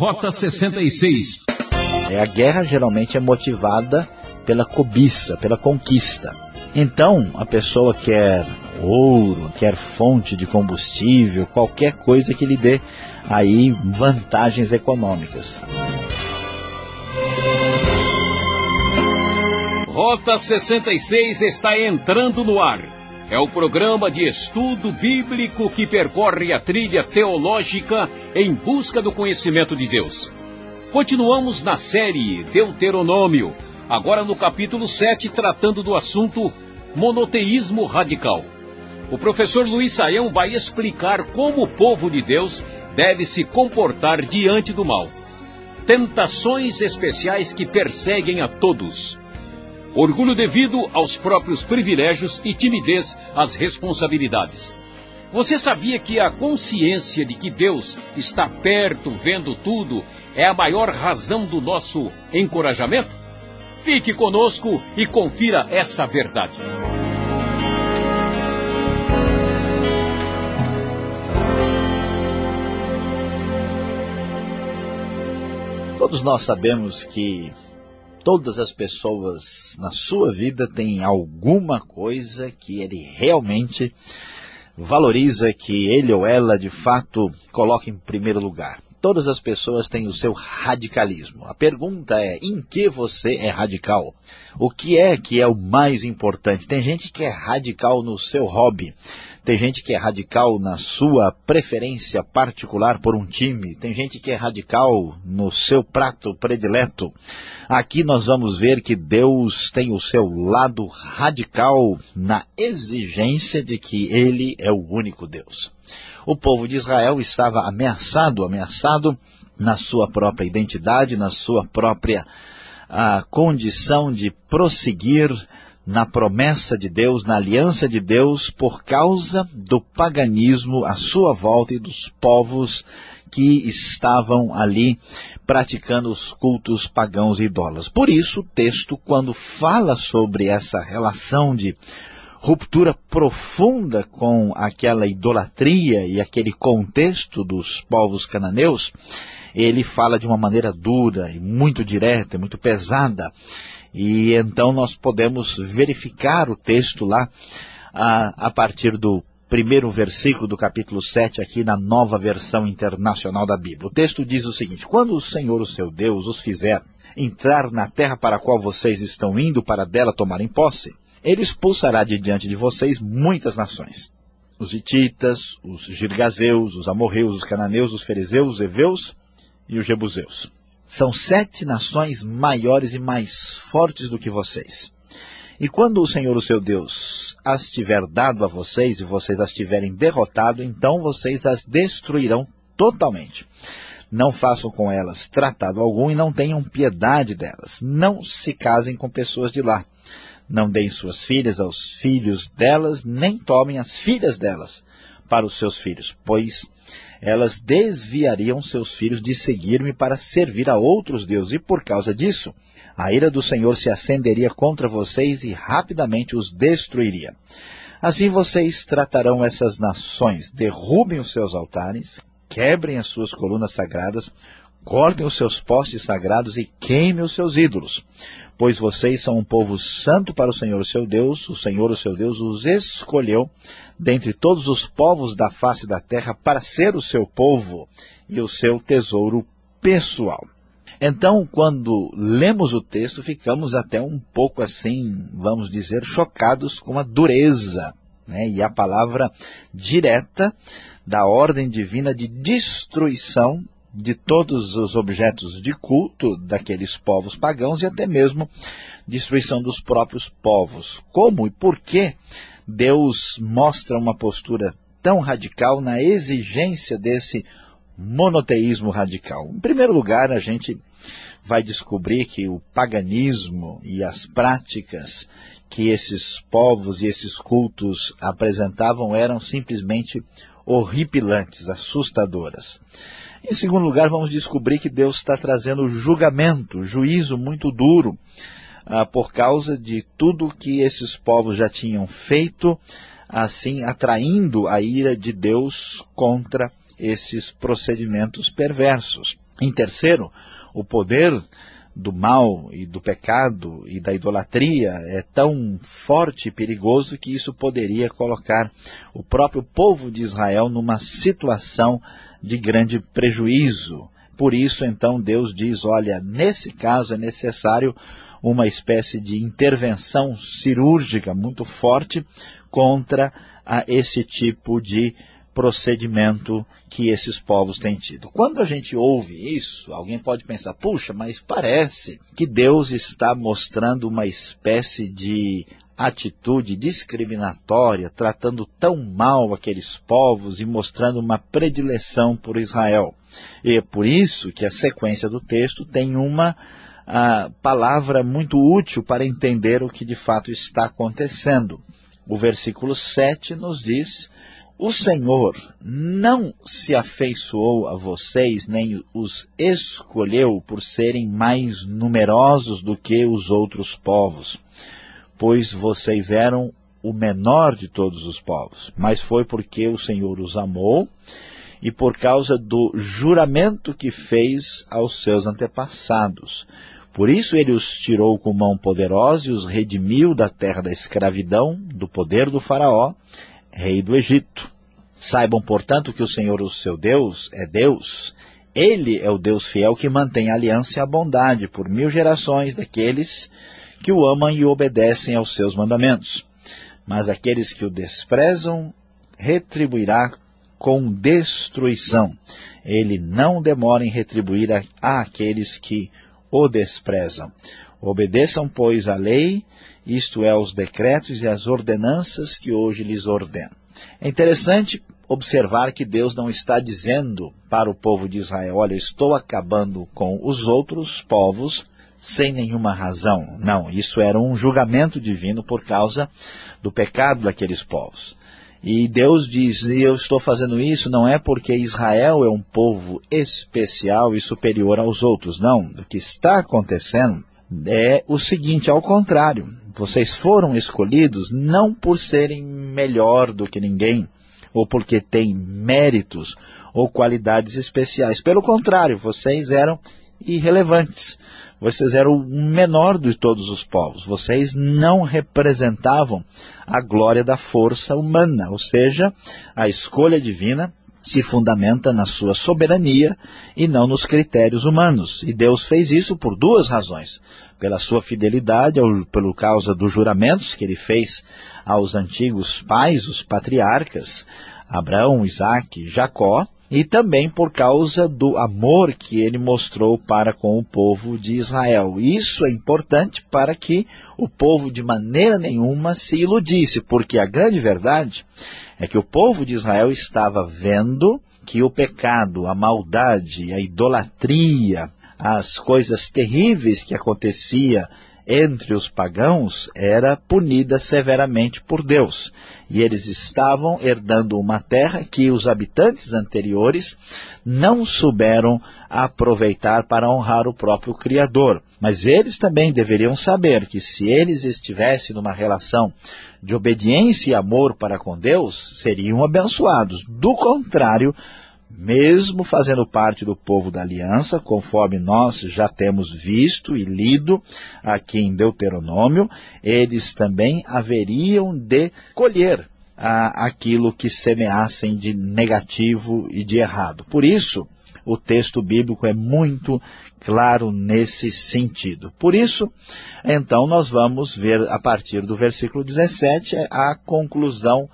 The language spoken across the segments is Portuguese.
Rota 66. É, a guerra geralmente é motivada pela cobiça, pela conquista. Então, a pessoa quer ouro, quer fonte de combustível, qualquer coisa que lhe dê aí vantagens econômicas. Rota 66 está entrando no ar. É o programa de estudo bíblico que percorre a trilha teológica em busca do conhecimento de Deus. Continuamos na série Deuteronômio, agora no capítulo 7, tratando do assunto monoteísmo radical. O professor Luiz Saião vai explicar como o povo de Deus deve se comportar diante do mal. Tentações especiais que perseguem a todos. Orgulho devido aos próprios privilégios e timidez às responsabilidades. Você sabia que a consciência de que Deus está perto, vendo tudo, é a maior razão do nosso encorajamento? Fique conosco e confira essa verdade. Todos nós sabemos que todas as pessoas na sua vida têm alguma coisa que ele realmente valoriza, que ele ou ela de fato coloca em primeiro lugar. Todas as pessoas têm o seu radicalismo. A pergunta é, em que você é radical? O que é que é o mais importante? Tem gente que é radical no seu hobby, tem gente que é radical na sua preferência particular por um time. Tem gente que é radical no seu prato predileto. Aqui nós vamos ver que Deus tem o seu lado radical na exigência de que Ele é o único Deus. O povo de Israel estava ameaçado, ameaçado na sua própria identidade, na sua própria a, condição de prosseguir na promessa de Deus, na aliança de Deus, por causa do paganismo à sua volta e dos povos que estavam ali praticando os cultos pagãos e idólatras. Por isso, o texto, quando fala sobre essa relação de ruptura profunda com aquela idolatria e aquele contexto dos povos cananeus, ele fala de uma maneira dura e muito direta, muito pesada, e então nós podemos verificar o texto lá a, a partir do primeiro versículo do capítulo 7 aqui na nova versão internacional da Bíblia. O texto diz o seguinte, Quando o Senhor, o seu Deus, os fizer entrar na terra para a qual vocês estão indo para dela tomarem posse, ele expulsará de diante de vocês muitas nações. Os hititas, os girgazeus, os amorreus, os cananeus, os fariseus, os heveus e os jebuseus. São sete nações maiores e mais fortes do que vocês. E quando o Senhor, o seu Deus, as tiver dado a vocês e vocês as tiverem derrotado, então vocês as destruirão totalmente. Não façam com elas tratado algum e não tenham piedade delas. Não se casem com pessoas de lá. Não deem suas filhas aos filhos delas, nem tomem as filhas delas para os seus filhos, pois elas desviariam seus filhos de seguir-me para servir a outros deuses, e por causa disso, a ira do Senhor se acenderia contra vocês e rapidamente os destruiria. Assim vocês tratarão essas nações, derrubem os seus altares, quebrem as suas colunas sagradas, cortem os seus postes sagrados e queimem os seus ídolos. Pois vocês são um povo santo para o Senhor, seu Deus, o Senhor, o seu Deus, os escolheu dentre todos os povos da face da terra para ser o seu povo e o seu tesouro pessoal. Então, quando lemos o texto, ficamos até um pouco assim, vamos dizer, chocados com a dureza né? e a palavra direta da ordem divina de destruição de todos os objetos de culto daqueles povos pagãos e até mesmo destruição dos próprios povos. Como e por que Deus mostra uma postura tão radical na exigência desse monoteísmo radical. Em primeiro lugar, a gente vai descobrir que o paganismo e as práticas que esses povos e esses cultos apresentavam eram simplesmente horripilantes, assustadoras. Em segundo lugar, vamos descobrir que Deus está trazendo julgamento, juízo muito duro ah, por causa de tudo que esses povos já tinham feito, assim atraindo a ira de Deus contra esses procedimentos perversos. Em terceiro, o poder do mal e do pecado e da idolatria é tão forte e perigoso que isso poderia colocar o próprio povo de Israel numa situação de grande prejuízo. Por isso, então, Deus diz, olha, nesse caso é necessário uma espécie de intervenção cirúrgica muito forte contra a esse tipo de procedimento que esses povos têm tido. Quando a gente ouve isso, alguém pode pensar, puxa, mas parece que Deus está mostrando uma espécie de atitude discriminatória, tratando tão mal aqueles povos e mostrando uma predileção por Israel. E é por isso que a sequência do texto tem uma a, palavra muito útil para entender o que de fato está acontecendo. O versículo 7 nos diz o Senhor não se afeiçoou a vocês, nem os escolheu por serem mais numerosos do que os outros povos, pois vocês eram o menor de todos os povos, mas foi porque o Senhor os amou e por causa do juramento que fez aos seus antepassados. Por isso ele os tirou com mão poderosa e os redimiu da terra da escravidão, do poder do faraó, rei do Egito. Saibam, portanto, que o Senhor, o seu Deus, é Deus. Ele é o Deus fiel que mantém a aliança e a bondade por mil gerações daqueles que o amam e obedecem aos seus mandamentos. Mas aqueles que o desprezam, retribuirá com destruição. Ele não demora em retribuir a aqueles que o desprezam. Obedeçam, pois, a lei, isto é, os decretos e as ordenanças que hoje lhes ordeno. É interessante observar que Deus não está dizendo para o povo de Israel, olha, estou acabando com os outros povos sem nenhuma razão. Não, isso era um julgamento divino por causa do pecado daqueles povos. E Deus diz, eu estou fazendo isso não é porque Israel é um povo especial e superior aos outros, não. O que está acontecendo é o seguinte, ao contrário, vocês foram escolhidos não por serem melhor do que ninguém, ou porque têm méritos ou qualidades especiais. Pelo contrário, vocês eram irrelevantes. Vocês eram o menor de todos os povos. Vocês não representavam a glória da força humana, ou seja, a escolha divina se fundamenta na sua soberania e não nos critérios humanos. E Deus fez isso por duas razões. Pela sua fidelidade, pelo causa dos juramentos que ele fez aos antigos pais, os patriarcas, Abraão, Isaac, Jacó, e também por causa do amor que ele mostrou para com o povo de Israel. Isso é importante para que o povo de maneira nenhuma se iludisse, porque a grande verdade é que o povo de Israel estava vendo que o pecado, a maldade, a idolatria, as coisas terríveis que acontecia entre os pagãos era punida severamente por Deus. E eles estavam herdando uma terra que os habitantes anteriores não souberam aproveitar para honrar o próprio Criador. Mas eles também deveriam saber que se eles estivessem numa relação de obediência e amor para com Deus, seriam abençoados. Do contrário, mesmo fazendo parte do povo da aliança, conforme nós já temos visto e lido aqui em Deuteronômio, eles também haveriam de colher ah, aquilo que semeassem de negativo e de errado. Por isso, o texto bíblico é muito claro nesse sentido. Por isso, então, nós vamos ver a partir do versículo 17 a conclusão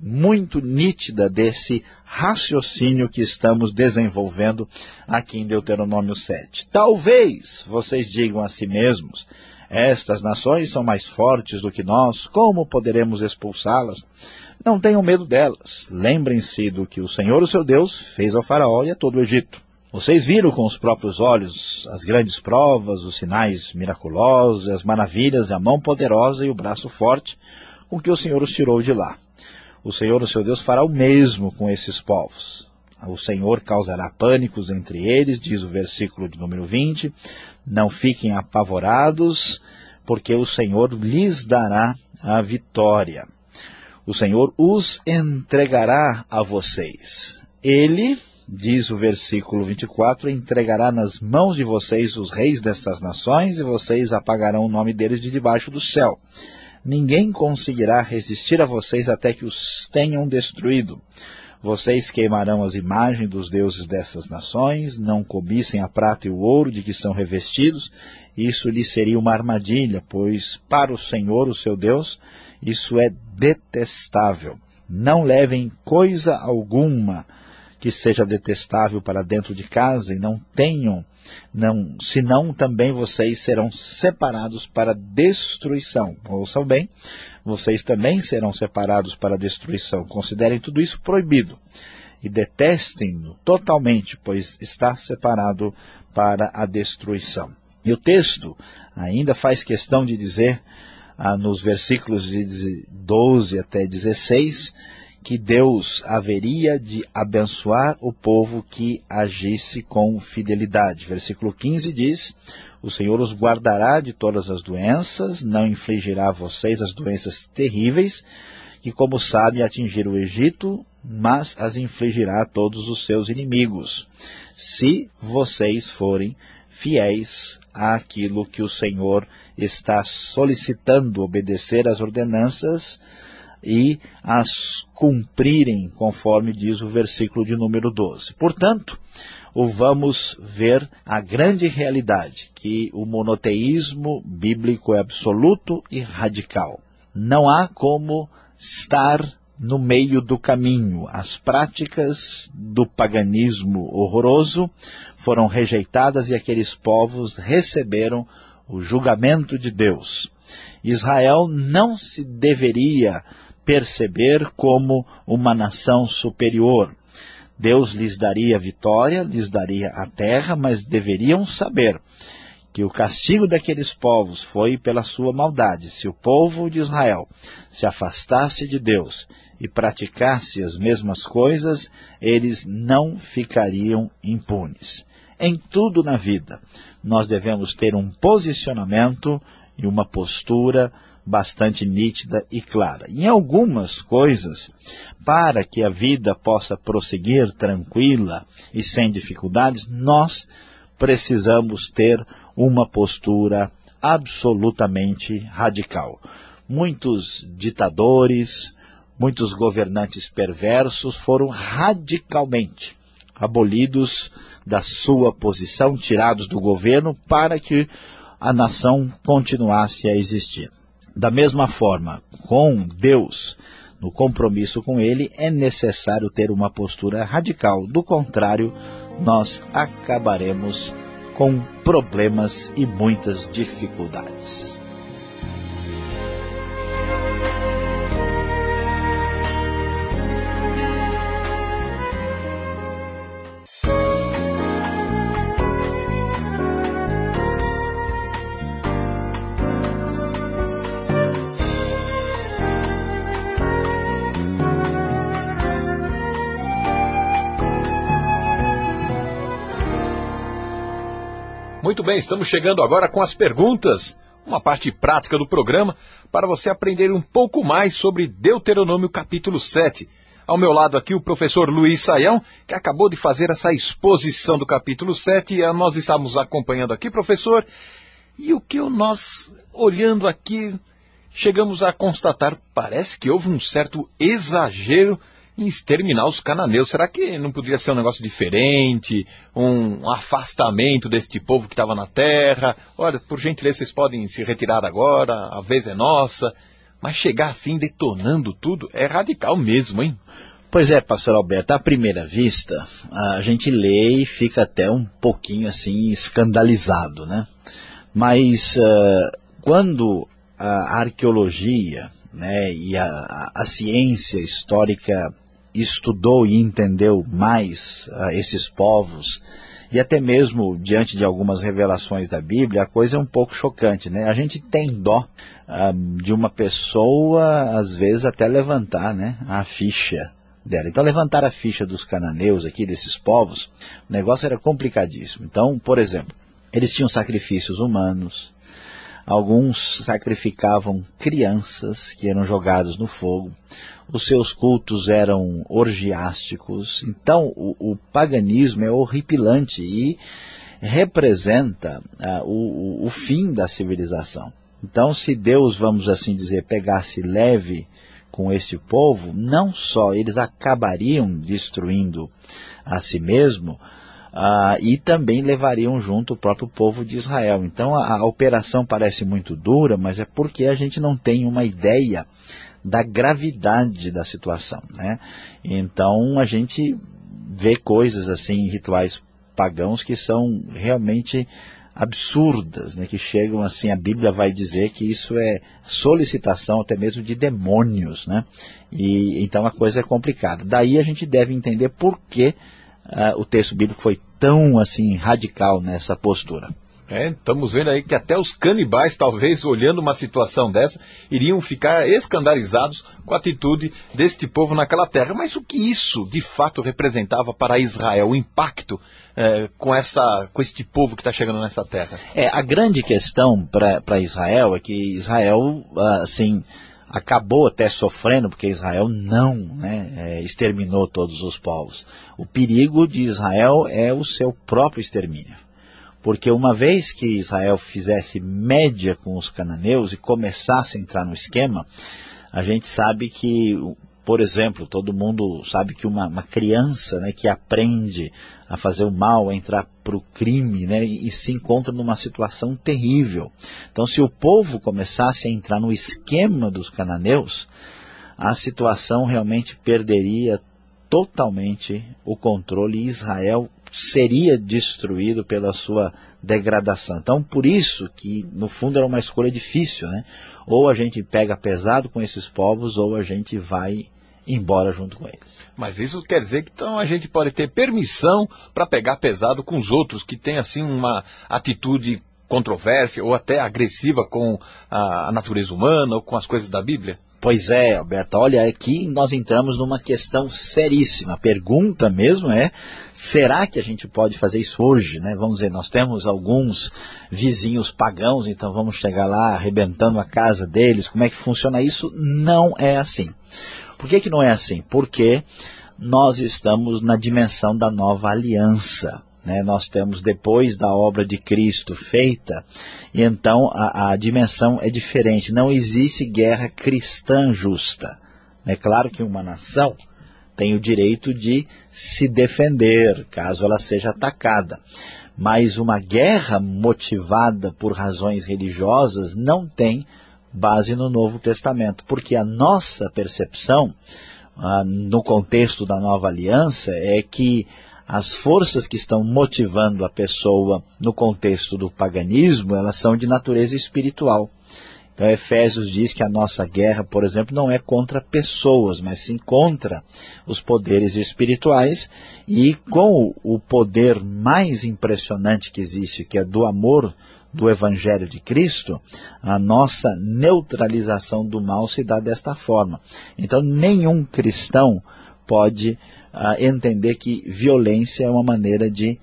muito nítida desse raciocínio que estamos desenvolvendo aqui em Deuteronômio 7. Talvez vocês digam a si mesmos, estas nações são mais fortes do que nós, como poderemos expulsá-las? Não tenham medo delas. Lembrem-se do que o Senhor, o seu Deus, fez ao faraó e a todo o Egito. Vocês viram com os próprios olhos as grandes provas, os sinais miraculosos, as maravilhas, a mão poderosa e o braço forte com que o Senhor os tirou de lá o Senhor, o seu Deus, fará o mesmo com esses povos. O Senhor causará pânicos entre eles, diz o versículo de número 20. Não fiquem apavorados, porque o Senhor lhes dará a vitória. O Senhor os entregará a vocês. Ele diz o versículo 24, entregará nas mãos de vocês os reis dessas nações e vocês apagarão o nome deles de debaixo do céu. Ninguém conseguirá resistir a vocês até que os tenham destruído. Vocês queimarão as imagens dos deuses dessas nações, não cobissem a prata e o ouro de que são revestidos, isso lhes seria uma armadilha, pois para o Senhor, o seu Deus, isso é detestável. Não levem coisa alguma que seja detestável para dentro de casa e não tenham, não, senão também vocês serão separados para destruição. Ouçam bem, vocês também serão separados para destruição. Considerem tudo isso proibido e detestem-no totalmente, pois está separado para a destruição. E o texto ainda faz questão de dizer, ah, nos versículos de 12 até 16, que Deus haveria de abençoar o povo que agisse com fidelidade. Versículo 15 diz, o Senhor os guardará de todas as doenças, não infligirá a vocês as doenças terríveis, que como sabe atingir o Egito, mas as infligirá a todos os seus inimigos, se vocês forem fiéis àquilo que o Senhor está solicitando, obedecer às ordenanças e as cumprirem, conforme diz o versículo de número 12. Portanto, vamos ver a grande realidade, que o monoteísmo bíblico é absoluto e radical. Não há como estar no meio do caminho. As práticas do paganismo horroroso foram rejeitadas e aqueles povos receberam o julgamento de Deus. Israel não se deveria perceber como uma nação superior. Deus lhes daria vitória, lhes daria a terra, mas deveriam saber que o castigo daqueles povos foi pela sua maldade. Se o povo de Israel se afastasse de Deus e praticasse as mesmas coisas, eles não ficariam impunes. Em tudo na vida, nós devemos ter um posicionamento e uma postura bastante nítida e clara. Em algumas coisas, para que a vida possa prosseguir tranquila e sem dificuldades, nós precisamos ter uma postura absolutamente radical. Muitos ditadores, muitos governantes perversos foram radicalmente abolidos da sua posição, tirados do governo, para que a nação continuasse a existir. Da mesma forma, com Deus, no compromisso com Ele, é necessário ter uma postura radical. Do contrário, nós acabaremos com problemas e muitas dificuldades. Muito bem, estamos chegando agora com as perguntas, uma parte prática do programa, para você aprender um pouco mais sobre Deuteronômio capítulo 7. Ao meu lado aqui o professor Luiz Saião, que acabou de fazer essa exposição do capítulo 7, e nós estamos acompanhando aqui, professor, e o que nós, olhando aqui, chegamos a constatar, parece que houve um certo exagero em exterminar os cananeus. Será que não poderia ser um negócio diferente, um afastamento deste povo que estava na terra? Olha, por gentileza, vocês podem se retirar agora, a vez é nossa. Mas chegar assim detonando tudo é radical mesmo, hein? Pois é, pastor Alberto, à primeira vista, a gente lê e fica até um pouquinho assim escandalizado, né? Mas uh, quando a arqueologia né, e a, a, ciência histórica estudou e entendeu mais uh, esses povos, e até mesmo diante de algumas revelações da Bíblia, a coisa é um pouco chocante, né? A gente tem dó uh, de uma pessoa, às vezes, até levantar né, a ficha dela. Então, levantar a ficha dos cananeus aqui, desses povos, o negócio era complicadíssimo. Então, por exemplo, eles tinham sacrifícios humanos, Alguns sacrificavam crianças que eram jogadas no fogo. Os seus cultos eram orgiásticos. Então, o, o paganismo é horripilante e representa uh, o, o fim da civilização. Então, se Deus, vamos assim dizer, pegasse leve com esse povo, não só eles acabariam destruindo a si mesmo, ah, e também levariam junto o próprio povo de Israel. Então a, a operação parece muito dura, mas é porque a gente não tem uma ideia da gravidade da situação. Né? Então a gente vê coisas assim, rituais pagãos que são realmente absurdas, né, que chegam assim, a Bíblia vai dizer que isso é solicitação até mesmo de demônios, né, e então a coisa é complicada. Daí a gente deve entender por que uh, o texto bíblico foi tão assim radical nessa postura. É, estamos vendo aí que até os canibais, talvez, olhando uma situação dessa, iriam ficar escandalizados com a atitude deste povo naquela terra. Mas o que isso, de fato, representava para Israel? O impacto é, com, essa, com este povo que está chegando nessa terra? É, a grande questão para Israel é que Israel, ah, assim, acabou até sofrendo, porque Israel não né, é, exterminou todos os povos. O perigo de Israel é o seu próprio extermínio. Porque uma vez que Israel fizesse média com os cananeus e começasse a entrar no esquema, a gente sabe que, por exemplo, todo mundo sabe que uma, uma criança né, que aprende a fazer o mal, a entrar para o crime, né, e, e se encontra numa situação terrível. Então, se o povo começasse a entrar no esquema dos cananeus, a situação realmente perderia totalmente o controle e Israel seria destruído pela sua degradação. Então, por isso que, no fundo, era uma escolha difícil, né? Ou a gente pega pesado com esses povos, ou a gente vai embora junto com eles. Mas isso quer dizer que então a gente pode ter permissão para pegar pesado com os outros que têm assim uma atitude controvérsia ou até agressiva com a, a natureza humana ou com as coisas da Bíblia? Pois é, Alberto, olha, aqui nós entramos numa questão seríssima. A pergunta mesmo é, será que a gente pode fazer isso hoje? Né? Vamos dizer, nós temos alguns vizinhos pagãos, então vamos chegar lá arrebentando a casa deles. Como é que funciona isso? Não é assim. Por que, que não é assim? Porque nós estamos na dimensão da nova aliança. Né? Nós temos depois da obra de Cristo feita, e então a, a dimensão é diferente. Não existe guerra cristã justa. É claro que uma nação tem o direito de se defender, caso ela seja atacada. Mas uma guerra motivada por razões religiosas não tem base no Novo Testamento, porque a nossa percepção, ah, no contexto da nova aliança, é que as forças que estão motivando a pessoa no contexto do paganismo, elas são de natureza espiritual. Então Efésios diz que a nossa guerra, por exemplo, não é contra pessoas, mas sim contra os poderes espirituais e com o poder mais impressionante que existe, que é do amor do Evangelho de Cristo, a nossa neutralização do mal se dá desta forma. Então nenhum cristão pode uh, entender que violência é uma maneira de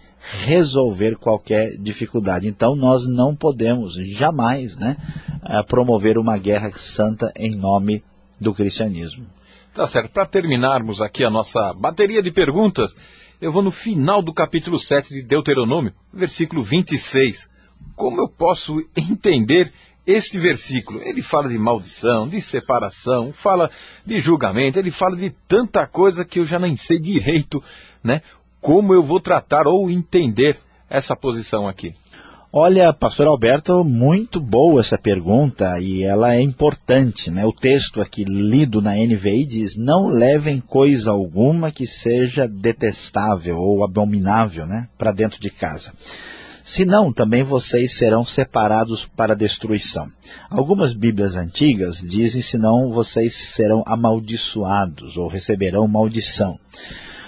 resolver qualquer dificuldade. Então nós não podemos jamais né, uh, promover uma guerra santa em nome do cristianismo. Tá certo. Para terminarmos aqui a nossa bateria de perguntas, eu vou no final do capítulo 7 de Deuteronômio, versículo 26. Como eu posso entender este versículo, ele fala de maldição, de separação, fala de julgamento, ele fala de tanta coisa que eu já nem sei direito, né? Como eu vou tratar ou entender essa posição aqui? Olha, pastor Alberto, muito boa essa pergunta e ela é importante, né? O texto aqui lido na NVI diz, não levem coisa alguma que seja detestável ou abominável, né? Para dentro de casa. Senão, também vocês serão separados para destruição. Algumas Bíblias antigas dizem, senão vocês serão amaldiçoados ou receberão maldição.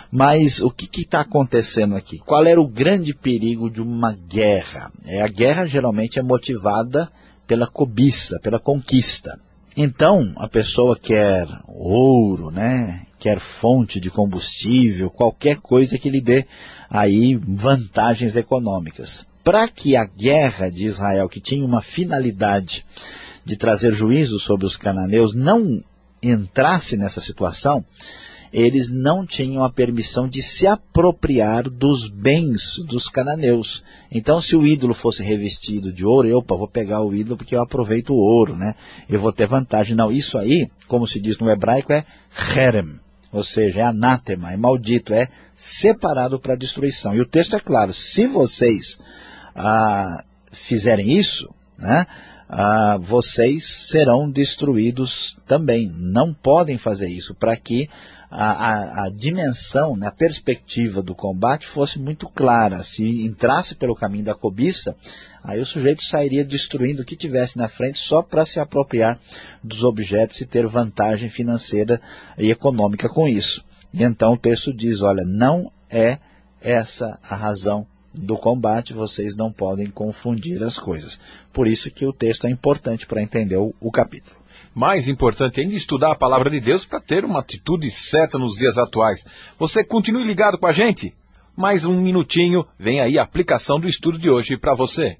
Mas o que está acontecendo aqui? Qual era o grande perigo de uma guerra? É, a guerra geralmente é motivada pela cobiça, pela conquista. Então, a pessoa quer ouro, né? quer fonte de combustível, qualquer coisa que lhe dê aí vantagens econômicas. Para que a guerra de Israel, que tinha uma finalidade de trazer juízo sobre os cananeus, não entrasse nessa situação, eles não tinham a permissão de se apropriar dos bens dos cananeus. Então, se o ídolo fosse revestido de ouro, eu opa, vou pegar o ídolo porque eu aproveito o ouro, né? Eu vou ter vantagem. Não, isso aí, como se diz no hebraico, é herem, ou seja, é anátema, é maldito, é separado para destruição. E o texto é claro, se vocês ah, fizerem isso, né, ah, vocês serão destruídos também. Não podem fazer isso para que a, a, a, dimensão, né, a perspectiva do combate fosse muito clara. Se entrasse pelo caminho da cobiça, aí o sujeito sairia destruindo o que tivesse na frente só para se apropriar dos objetos e ter vantagem financeira e econômica com isso. E então o texto diz, olha, não é essa a razão do combate, vocês não podem confundir as coisas. Por isso que o texto é importante para entender o, o capítulo. Mais importante ainda, estudar a palavra de Deus para ter uma atitude certa nos dias atuais. Você continue ligado com a gente? Mais um minutinho, vem aí a aplicação do estudo de hoje para você.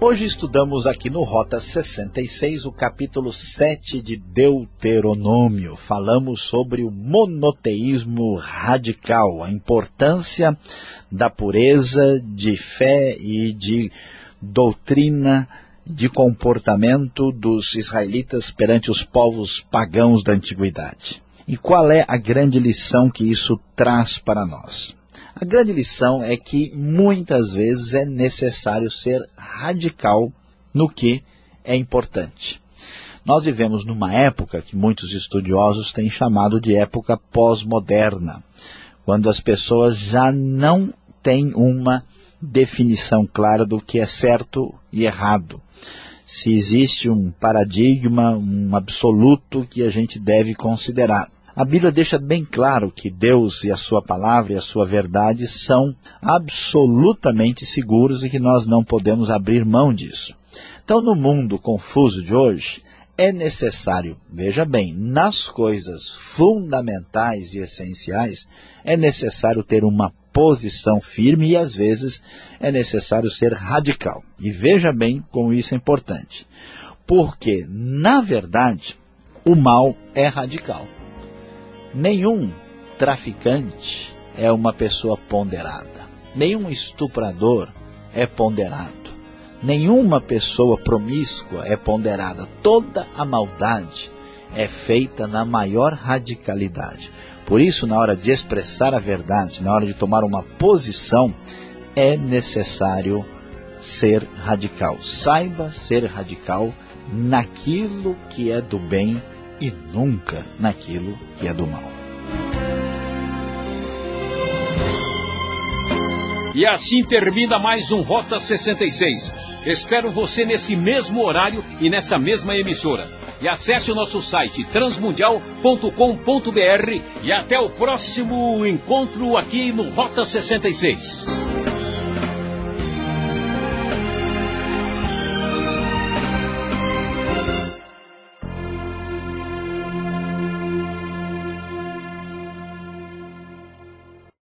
Hoje estudamos aqui no Rota 66 o capítulo 7 de Deuteronômio. Falamos sobre o monoteísmo radical, a importância da pureza de fé e de doutrina de comportamento dos israelitas perante os povos pagãos da antiguidade. E qual é a grande lição que isso traz para nós? A grande lição é que muitas vezes é necessário ser radical no que é importante. Nós vivemos numa época que muitos estudiosos têm chamado de época pós-moderna, quando as pessoas já não têm uma definição clara do que é certo e errado. Se existe um paradigma, um absoluto que a gente deve considerar. A Bíblia deixa bem claro que Deus e a sua palavra e a sua verdade são absolutamente seguros e que nós não podemos abrir mão disso. Então, no mundo confuso de hoje, é necessário, veja bem, nas coisas fundamentais e essenciais, é necessário ter uma posição firme e, às vezes, é necessário ser radical. E veja bem como isso é importante. Porque, na verdade, o mal é radical. Nenhum traficante é uma pessoa ponderada. Nenhum estuprador é ponderado. Nenhuma pessoa promíscua é ponderada. Toda a maldade é feita na maior radicalidade. Por isso, na hora de expressar a verdade, na hora de tomar uma posição, é necessário ser radical. Saiba ser radical naquilo que é do bem e nunca naquilo que é do mal. E assim termina mais um Rota 66. Espero você nesse mesmo horário e nessa mesma emissora. E acesse o nosso site transmundial.com.br e até o próximo encontro aqui no Rota 66.